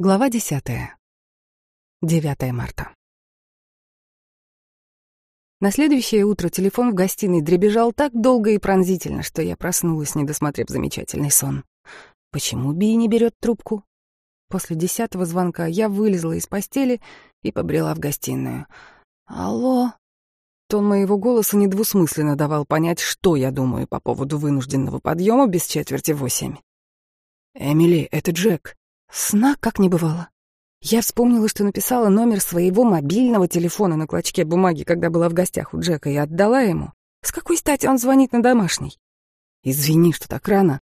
Глава 10. 9 марта. На следующее утро телефон в гостиной дребезжал так долго и пронзительно, что я проснулась, не досмотрев замечательный сон. Почему Би не берет трубку? После десятого звонка я вылезла из постели и побрела в гостиную. «Алло?» Тон моего голоса недвусмысленно давал понять, что я думаю по поводу вынужденного подъема без четверти восемь. «Эмили, это Джек», Сна как не бывало. Я вспомнила, что написала номер своего мобильного телефона на клочке бумаги, когда была в гостях у Джека, и отдала ему. С какой стати он звонит на домашний? Извини, что так рано.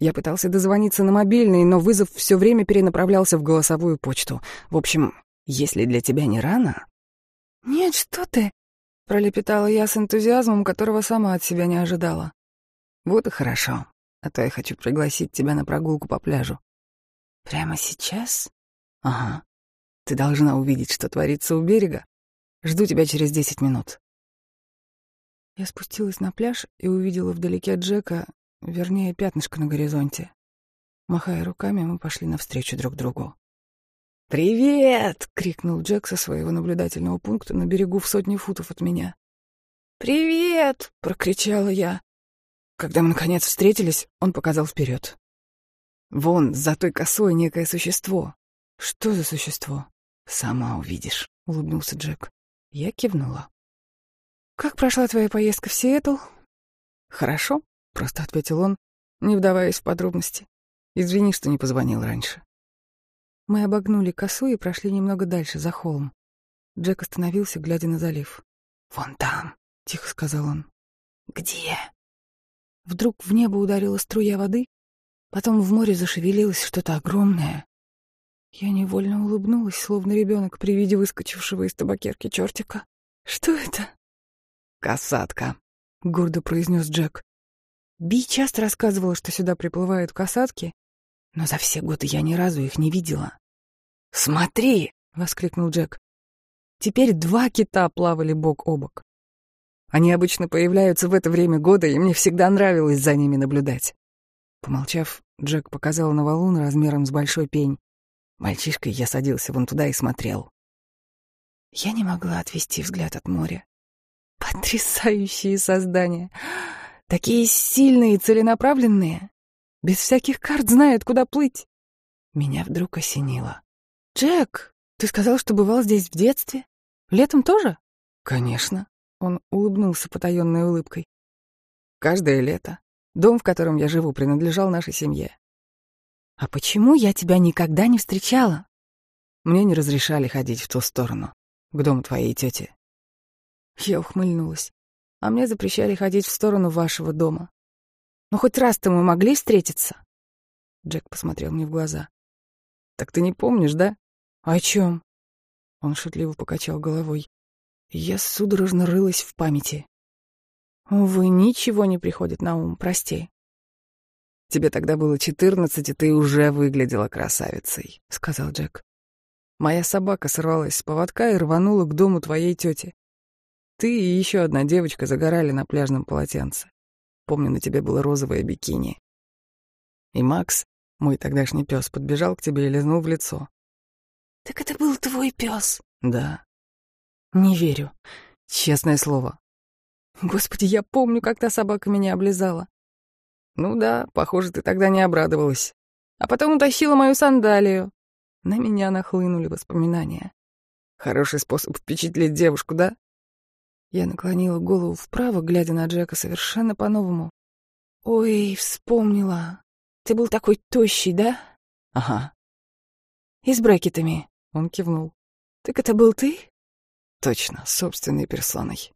Я пытался дозвониться на мобильный, но вызов все время перенаправлялся в голосовую почту. В общем, если для тебя не рано... Нет, что ты? Пролепетала я с энтузиазмом, которого сама от себя не ожидала. Вот и хорошо. А то я хочу пригласить тебя на прогулку по пляжу. Прямо сейчас? Ага. Ты должна увидеть, что творится у берега. Жду тебя через десять минут. Я спустилась на пляж и увидела вдалеке Джека, вернее, пятнышко на горизонте. Махая руками, мы пошли навстречу друг другу. «Привет!» — крикнул Джек со своего наблюдательного пункта на берегу в сотни футов от меня. «Привет!» — прокричала я. Когда мы, наконец, встретились, он показал вперед. Вон, за той косой некое существо. Что за существо? Сама увидишь, улыбнулся Джек. Я кивнула. Как прошла твоя поездка в Сиэтл? Хорошо, просто ответил он, не вдаваясь в подробности. Извини, что не позвонил раньше. Мы обогнули косу и прошли немного дальше, за холм. Джек остановился, глядя на залив. «Вон там», — тихо сказал он. «Где?» Вдруг в небо ударила струя воды, Потом в море зашевелилось что-то огромное. Я невольно улыбнулась, словно ребенок при виде выскочившего из табакерки чертика. «Что это?» «Касатка», — гордо произнес Джек. Би часто рассказывала, что сюда приплывают касатки, но за все годы я ни разу их не видела. «Смотри!» — воскликнул Джек. Теперь два кита плавали бок о бок. Они обычно появляются в это время года, и мне всегда нравилось за ними наблюдать. Помолчав, Джек показал на валун размером с большой пень. Мальчишкой я садился вон туда и смотрел. Я не могла отвести взгляд от моря. Потрясающие создания! Такие сильные и целенаправленные. Без всяких карт знают, куда плыть. Меня вдруг осенило. «Джек, ты сказал, что бывал здесь в детстве? Летом тоже?» «Конечно», — он улыбнулся потаенной улыбкой. «Каждое лето. Дом, в котором я живу, принадлежал нашей семье. А почему я тебя никогда не встречала? Мне не разрешали ходить в ту сторону, к дому твоей тети. Я ухмыльнулась. А мне запрещали ходить в сторону вашего дома. Ну, хоть раз-то мы могли встретиться? Джек посмотрел мне в глаза. Так ты не помнишь, да? О чем? Он шутливо покачал головой. Я судорожно рылась в памяти. Увы, ничего не приходит на ум, прости. Тебе тогда было четырнадцать, и ты уже выглядела красавицей, сказал Джек. Моя собака сорвалась с поводка и рванула к дому твоей тети. Ты и еще одна девочка загорали на пляжном полотенце. Помню, на тебе было розовое бикини. И Макс, мой тогдашний пес, подбежал к тебе и лизнул в лицо. Так это был твой пес? Да. Не верю. Честное слово. Господи, я помню, как та собака меня облизала. Ну да, похоже, ты тогда не обрадовалась. А потом утащила мою сандалию. На меня нахлынули воспоминания. Хороший способ впечатлить девушку, да? Я наклонила голову вправо, глядя на Джека совершенно по-новому. Ой, вспомнила. Ты был такой тощий, да? Ага. И с брекетами. Он кивнул. Так это был ты? Точно, собственной персоной.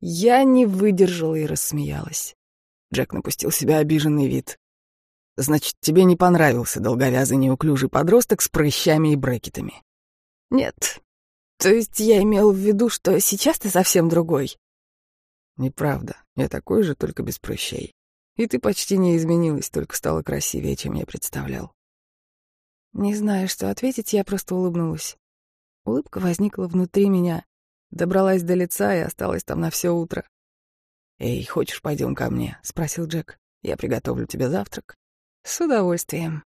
Я не выдержала и рассмеялась. Джек напустил себя обиженный вид. «Значит, тебе не понравился долговязый неуклюжий подросток с прыщами и брекетами?» «Нет. То есть я имел в виду, что сейчас ты совсем другой?» «Неправда. Я такой же, только без прыщей. И ты почти не изменилась, только стала красивее, чем я представлял». Не зная, что ответить, я просто улыбнулась. Улыбка возникла внутри меня, Добралась до лица и осталась там на все утро. «Эй, хочешь, пойдем ко мне?» — спросил Джек. «Я приготовлю тебе завтрак». «С удовольствием».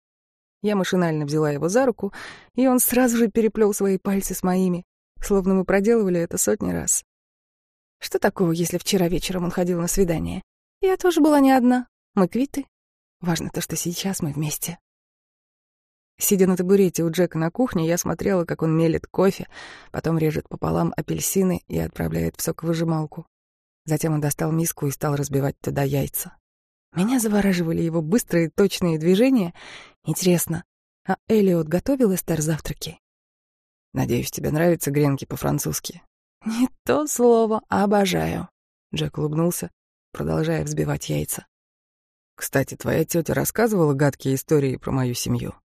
Я машинально взяла его за руку, и он сразу же переплел свои пальцы с моими, словно мы проделывали это сотни раз. Что такого, если вчера вечером он ходил на свидание? Я тоже была не одна. Мы квиты. Важно то, что сейчас мы вместе. Сидя на табурете у Джека на кухне, я смотрела, как он мелет кофе, потом режет пополам апельсины и отправляет в соковыжималку. Затем он достал миску и стал разбивать туда яйца. Меня завораживали его быстрые точные движения. Интересно, а Элиот готовил Эстер завтраки? «Надеюсь, тебе нравятся гренки по-французски?» «Не то слово, обожаю», — Джек улыбнулся, продолжая взбивать яйца. «Кстати, твоя тетя рассказывала гадкие истории про мою семью?»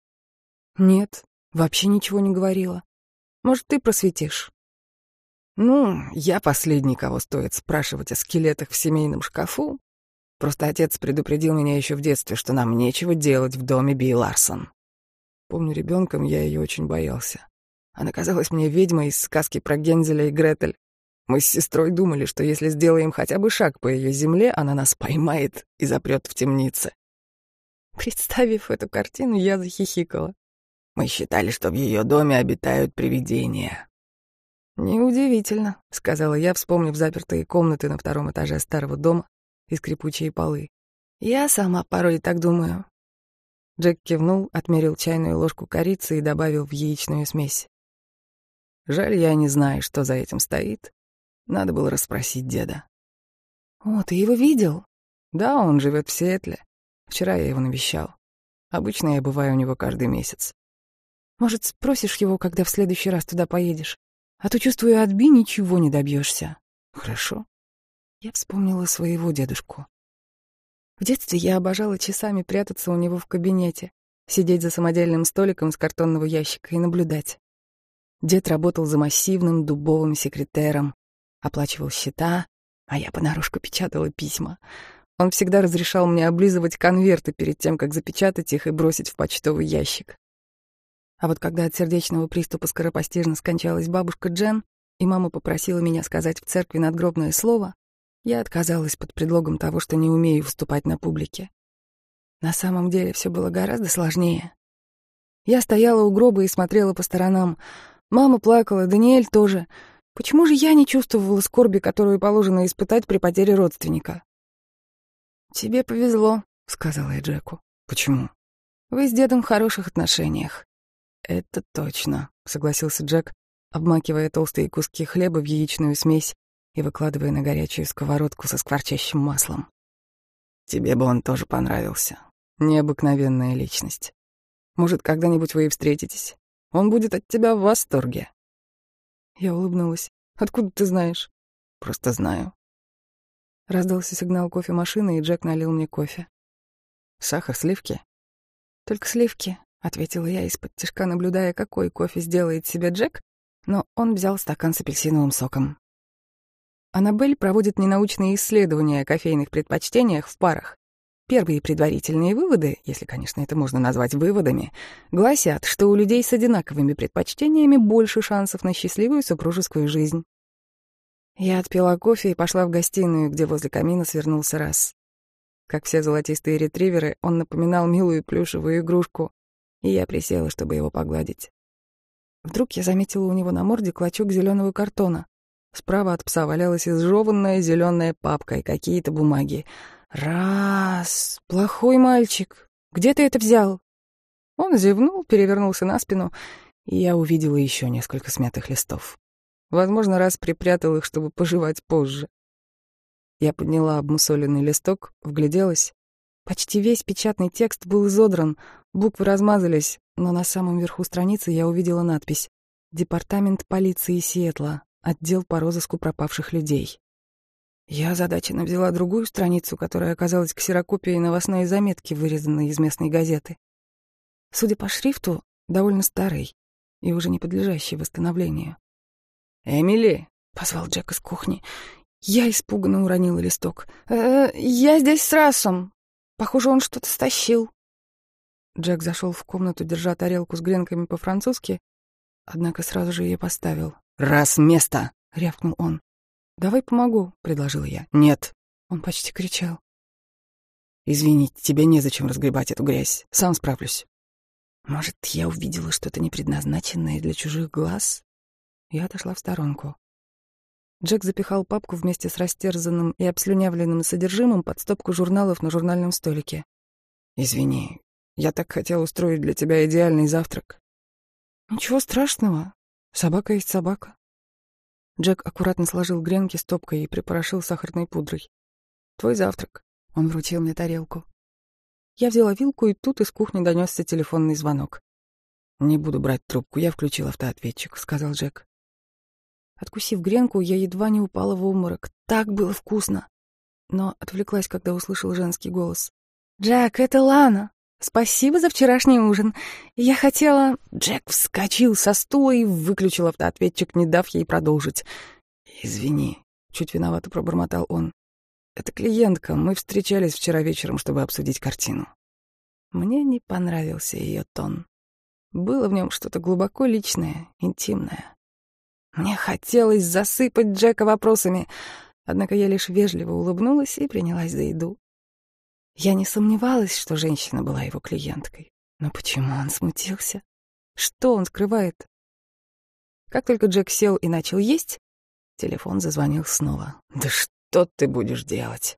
«Нет, вообще ничего не говорила. Может, ты просветишь?» «Ну, я последний, кого стоит спрашивать о скелетах в семейном шкафу. Просто отец предупредил меня еще в детстве, что нам нечего делать в доме Би Ларсон. Помню, ребенком я ее очень боялся. Она казалась мне ведьмой из сказки про Гензеля и Гретель. Мы с сестрой думали, что если сделаем хотя бы шаг по ее земле, она нас поймает и запрет в темнице. Представив эту картину, я захихикала. Мы считали, что в ее доме обитают привидения. «Неудивительно», — сказала я, вспомнив запертые комнаты на втором этаже старого дома и скрипучие полы. «Я сама порой так думаю». Джек кивнул, отмерил чайную ложку корицы и добавил в яичную смесь. Жаль, я не знаю, что за этим стоит. Надо было расспросить деда. «О, ты его видел?» «Да, он живет в Сиэтле. Вчера я его навещал. Обычно я бываю у него каждый месяц». «Может, спросишь его, когда в следующий раз туда поедешь? А то, чувствую, от ничего не добьешься. «Хорошо». Я вспомнила своего дедушку. В детстве я обожала часами прятаться у него в кабинете, сидеть за самодельным столиком с картонного ящика и наблюдать. Дед работал за массивным дубовым секретером, оплачивал счета, а я понарошку печатала письма. Он всегда разрешал мне облизывать конверты перед тем, как запечатать их и бросить в почтовый ящик. А вот когда от сердечного приступа скоропостижно скончалась бабушка Джен, и мама попросила меня сказать в церкви надгробное слово, я отказалась под предлогом того, что не умею выступать на публике. На самом деле все было гораздо сложнее. Я стояла у гроба и смотрела по сторонам — Мама плакала, Даниэль тоже. Почему же я не чувствовала скорби, которую положено испытать при потере родственника? «Тебе повезло», — сказала я Джеку. «Почему?» «Вы с дедом в хороших отношениях». «Это точно», — согласился Джек, обмакивая толстые куски хлеба в яичную смесь и выкладывая на горячую сковородку со скворчащим маслом. «Тебе бы он тоже понравился. Необыкновенная личность. Может, когда-нибудь вы и встретитесь. Он будет от тебя в восторге. Я улыбнулась. Откуда ты знаешь? Просто знаю. Раздался сигнал кофемашины, и Джек налил мне кофе. Сахар, сливки? Только сливки, ответила я из-под тяжка, наблюдая, какой кофе сделает себе Джек, но он взял стакан с апельсиновым соком. Аннабель проводит ненаучные исследования о кофейных предпочтениях в парах. Первые предварительные выводы, если, конечно, это можно назвать выводами, гласят, что у людей с одинаковыми предпочтениями больше шансов на счастливую супружескую жизнь. Я отпила кофе и пошла в гостиную, где возле камина свернулся раз. Как все золотистые ретриверы, он напоминал милую плюшевую игрушку, и я присела, чтобы его погладить. Вдруг я заметила у него на морде клочок зеленого картона. Справа от пса валялась изжеванная зеленая папка и какие-то бумаги — «Раз, плохой мальчик, где ты это взял?» Он зевнул, перевернулся на спину, и я увидела еще несколько смятых листов. Возможно, раз припрятал их, чтобы пожевать позже. Я подняла обмусоленный листок, вгляделась. Почти весь печатный текст был изодран, буквы размазались, но на самом верху страницы я увидела надпись «Департамент полиции Сиэтла, отдел по розыску пропавших людей». Я озадаченно взяла другую страницу, которая оказалась ксерокопией новостной заметки, вырезанной из местной газеты. Судя по шрифту, довольно старый и уже не подлежащий восстановлению. «Эмили!» — позвал Джек из кухни. Я испуганно уронила листок. «Э, «Я здесь с Расом. Похоже, он что-то стащил». Джек зашел в комнату, держа тарелку с гренками по-французски, однако сразу же ее поставил. «Раз место!» — рявкнул он. «Давай помогу», — предложила я. «Нет». Он почти кричал. «Извините, тебе незачем разгребать эту грязь. Сам справлюсь». Может, я увидела что-то непредназначенное для чужих глаз? Я отошла в сторонку. Джек запихал папку вместе с растерзанным и обслюнявленным содержимым под стопку журналов на журнальном столике. «Извини, я так хотел устроить для тебя идеальный завтрак». «Ничего страшного. Собака есть собака». Джек аккуратно сложил гренки стопкой и припорошил сахарной пудрой. «Твой завтрак». Он вручил мне тарелку. Я взяла вилку, и тут из кухни донесся телефонный звонок. «Не буду брать трубку, я включил автоответчик», — сказал Джек. Откусив гренку, я едва не упала в обморок. Так было вкусно. Но отвлеклась, когда услышал женский голос. «Джек, это Лана. Спасибо за вчерашний ужин. Я хотела...» Джек вскочил со стула и выключил автоответчик, не дав ей продолжить. «Извини», — чуть виновато пробормотал он. «Это клиентка. Мы встречались вчера вечером, чтобы обсудить картину». Мне не понравился ее тон. Было в нем что-то глубоко личное, интимное. Мне хотелось засыпать Джека вопросами, однако я лишь вежливо улыбнулась и принялась за еду. Я не сомневалась, что женщина была его клиенткой. Но почему он смутился? Что он скрывает? Как только Джек сел и начал есть, телефон зазвонил снова. «Да что ты будешь делать?»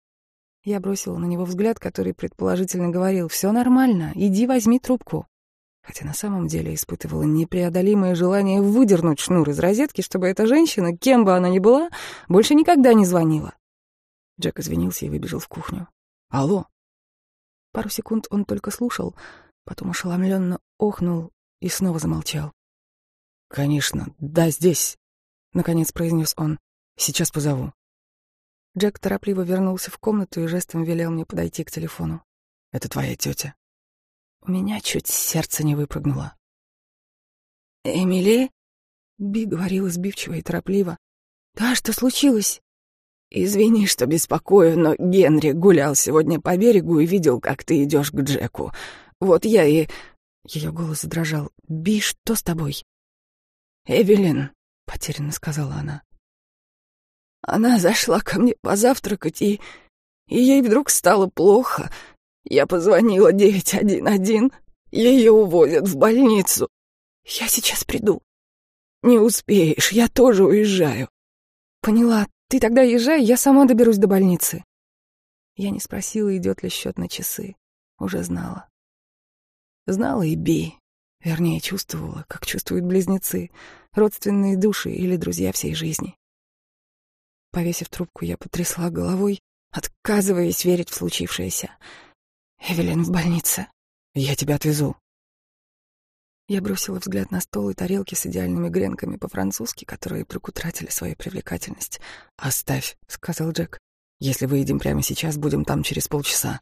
Я бросила на него взгляд, который предположительно говорил «Все нормально, иди возьми трубку» хотя на самом деле испытывала непреодолимое желание выдернуть шнур из розетки, чтобы эта женщина, кем бы она ни была, больше никогда не звонила. Джек извинился и выбежал в кухню. «Алло?» Пару секунд он только слушал, потом ошеломленно охнул и снова замолчал. «Конечно, да, здесь», — наконец произнес он. «Сейчас позову». Джек торопливо вернулся в комнату и жестом велел мне подойти к телефону. «Это твоя тетя. У меня чуть сердце не выпрыгнуло. «Эмили?» — Би говорила сбивчиво и торопливо. «Да, что случилось?» «Извини, что беспокою, но Генри гулял сегодня по берегу и видел, как ты идешь к Джеку. Вот я и...» Ее голос задрожал. «Би, что с тобой?» «Эвелин», — потерянно сказала она. «Она зашла ко мне позавтракать, и... и ей вдруг стало плохо. Я позвонила 911. Ее увозят в больницу. Я сейчас приду. Не успеешь, я тоже уезжаю. Поняла. Ты тогда езжай, я сама доберусь до больницы. Я не спросила, идет ли счет на часы. Уже знала. Знала и Би. Вернее, чувствовала, как чувствуют близнецы, родственные души или друзья всей жизни. Повесив трубку, я потрясла головой, отказываясь верить в случившееся. Эвелин в больнице. Я тебя отвезу. Я бросила взгляд на стол и тарелки с идеальными гренками по-французски, которые вдруг утратили свою привлекательность. «Оставь», — сказал Джек. «Если выйдем прямо сейчас, будем там через полчаса».